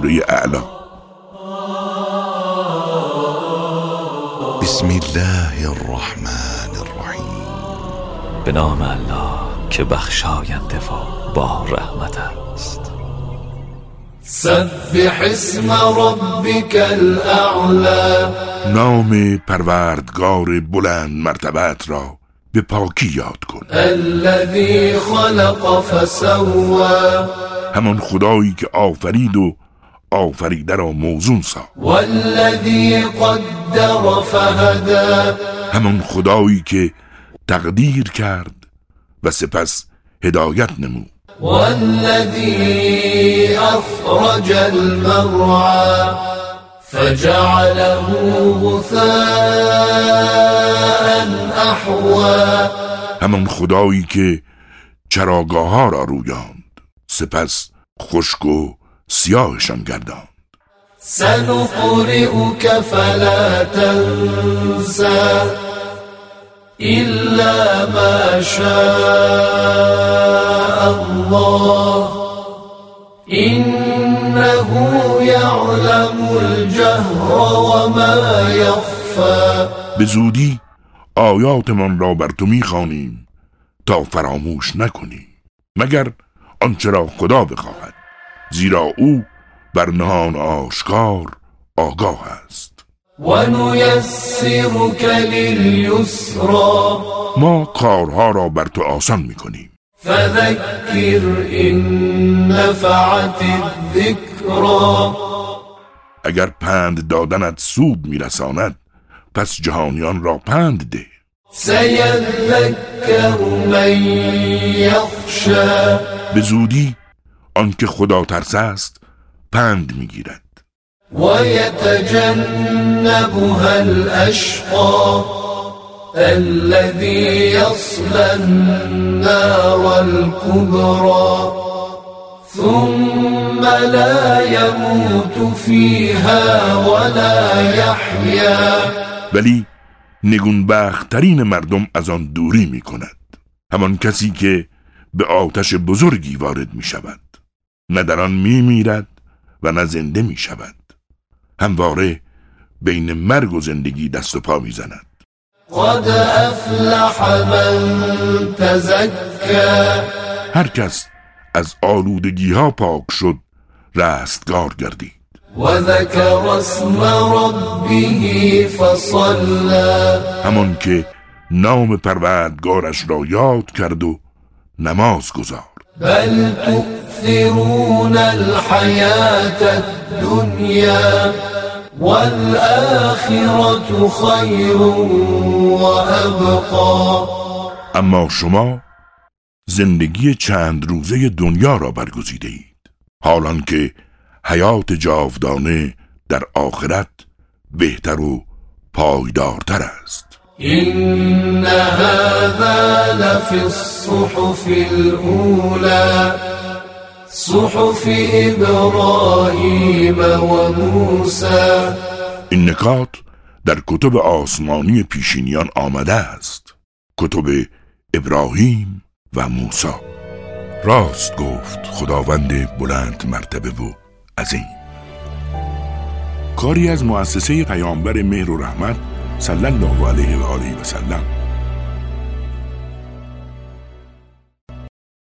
سوره اعلا. بسم الله الرحمن الرحیم. به نام الله که بخشاینده و با رحمت است. سبح اسم ربك الاعلى نام پروردگار بلند مرتبت را به پاکی یاد کن. الذي خلق فسوى همان خدایی که آفرید و آفریده را موزون ساخت والذي قدر فهدى همان خدایی که تقدیر کرد و سپس هدایت نمود. والذي أخرج المرعى فجعله غثاء أحوى همان خدایی که چراگاه ها را رویاند. سپس خشک و سیاهشان گرداند. سنقرئك فلا تنسى إلا ما شاء الله. إنه يعلم الجهر وما يخفى به زودی آیاتمان را بر تو می‌خوانیم تا فراموش نکنی مگر آنچه را خدا بخواهد. زیرا او بر نهان آشکار آگاه است. لليسرى ما کارها را بر تو آسان می‌کنیم. فذكر إن نفعت الذكرى اگر پند دادنت سود میرساند پس جهانیان را پند ده. سيذكر من يخشى به زودی آنکه خدا ترس است پند می‌گیرد. ويتجنبها الأشقى الذي يصلى النار الكبرى ثم لا يموت فيها ولا يحيا ولی نگونبخترین مردم از آن دوری می کند همان کسی که به آتش بزرگی وارد می شود نه در آن می میرد و نه زنده می شود همواره بین مرگ و زندگی دست و پا می زند قد أفلح من تزكى هر کس از آلودگی ها پاک شد رستگار گردید. وذكر اسم ربه فصلى همان که نام پروردگارش را یاد کرد و نماز گذار بل تؤثرون الحياة الدنيا والآخرة خير وأبقى. اما شما زندگی چند روزه دنیا را برگزیده اید. حالان که حیات جاودانه در آخرت بهتر و پایدارتر است. إن هذا لفي الصحف الأولى صحف إبراهيم وموسى. این نکات در کتب آسمانی پیشینیان آمده است. کتب ابراهیم و موسی. راست گفت خداوند بلند مرتبه و عظیم. کاری از مؤسسه پیامبر مهر و رحمت صلی الله علیه و آله و سلم